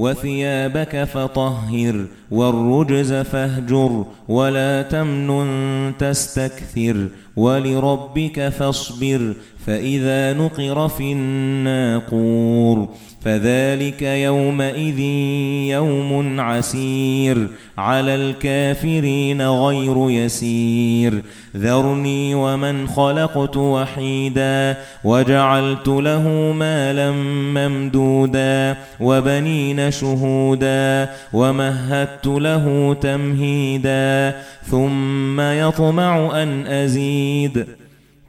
وثيابك فطهر والرجز فاهجر ولا تمنن تستكثر ولربك فاصبر فإذا نقر في الناقور فَذَلِكَ يَوْمَئِذٍ يَوْمٌ عَسِيرٌ عَلَى الْكَافِرِينَ غَيْرُ يَسِيرٍ. ذَرْنِي وَمَنْ خَلَقْتُ وَحِيدًا وَجَعَلْتُ لَهُ مَالًا مَمْدُودًا وَبَنِينَ شُهُودًا وَمَهَّدتُّ لَهُ تَمْهِيدًا ثُمَّ يَطْمَعُ أَنْ أَزِيدَ.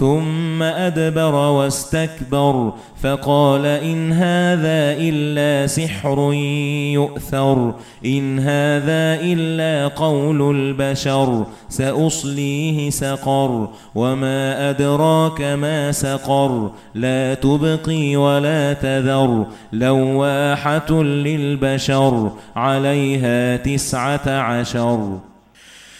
ثُمَّ أَدْبَرَ وَاسْتَكْبَرَ فَقَالَ إِنْ هَذَا إِلَّا سِحْرٌ يُؤْثَرُ إِنْ هَذَا إِلَّا قَوْلُ الْبَشَرِ سَأُصْلِيهِ سَقَرَ وَمَا أَدْرَاكَ مَا سَقَرُ لَا تُبْقِي وَلَا تَذَرُ لَوَّاحَةٌ لِلْبَشَرِ عَلَيْهَا تِسْعَةَ عَشَرَ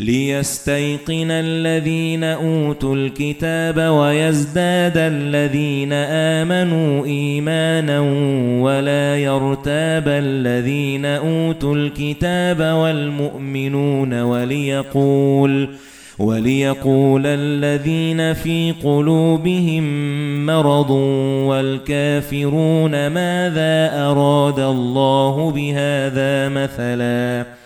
لِيَسْتَيْقِنَ الَّذِينَ أُوتُوا الْكِتَابَ وَيَزْدَادَ الَّذِينَ آمَنُوا إِيمَانًا وَلَا يَرْتَابَ الَّذِينَ أُوتُوا الْكِتَابَ وَالْمُؤْمِنُونَ وَلِيَقُولَ وَلِيَقُولَ الَّذِينَ فِي قُلُوبِهِم مَّرَضٌ وَالْكَافِرُونَ مَاذَا أَرَادَ اللَّهُ بِهَذَا مَثَلًا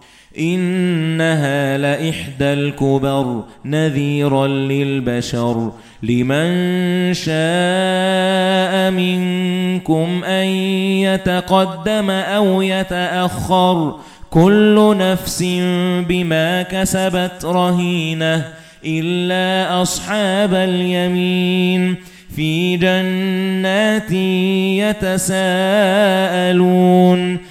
إِنَّهَا لَإِحْدَى الْكُبَرِ نَذِيرًا لِلْبَشَرِ. لِمَن شَاءَ مِنكُمْ أَن يَتَقَدَّمَ أَوْ يَتَأَخَّرَ. كُلُّ نَفْسٍ بِمَا كَسَبَتْ رَهِينَةٌ إِلَّا أَصْحَابَ الْيَمِينِ. فِي جَنَّاتٍ يَتَسَاءَلُونَ.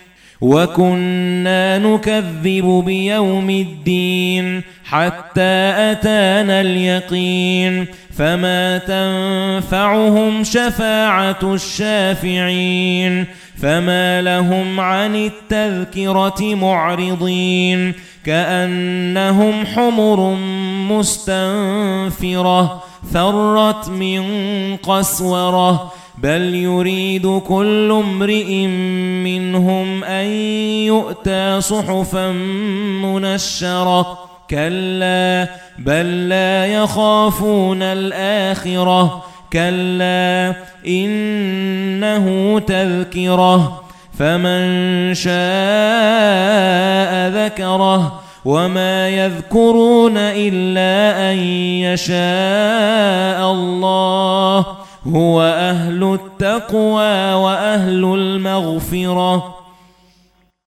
وَكُنَّا نُكَذِّبُ بِيَوْمِ الدِّينِ حَتَّى أَتَانَا الْيَقِينُ فَمَا تَنفَعُهُمْ شَفَاعَةُ الشَّافِعِينَ فَمَا لَهُمْ عَنِ التَّذْكِرَةِ مُعْرِضِينَ كَأَنَّهُمْ حُمُرٌ مُسْتَنفِرَةٌ فَرَّتْ مِنْ قَسْوَرَةٍ بَلْ يُرِيدُ كُلُّ امْرِئٍ مِنْهُمْ أَنْ يُؤْتَى صُحُفًا مُنَشَّرَةً كَلَّا بَل لَّا يَخَافُونَ الْآخِرَةَ كَلَّا إِنَّهُ تَذْكِرَةٌ فَمَن شَاءَ ذَكَرَهُ وَمَا يَذْكُرُونَ إِلَّا أَن يَشَاءَ اللَّهُ هُوَ أَهْلُ التَّقْوَى وَأَهْلُ الْمَغْفِرَةِ.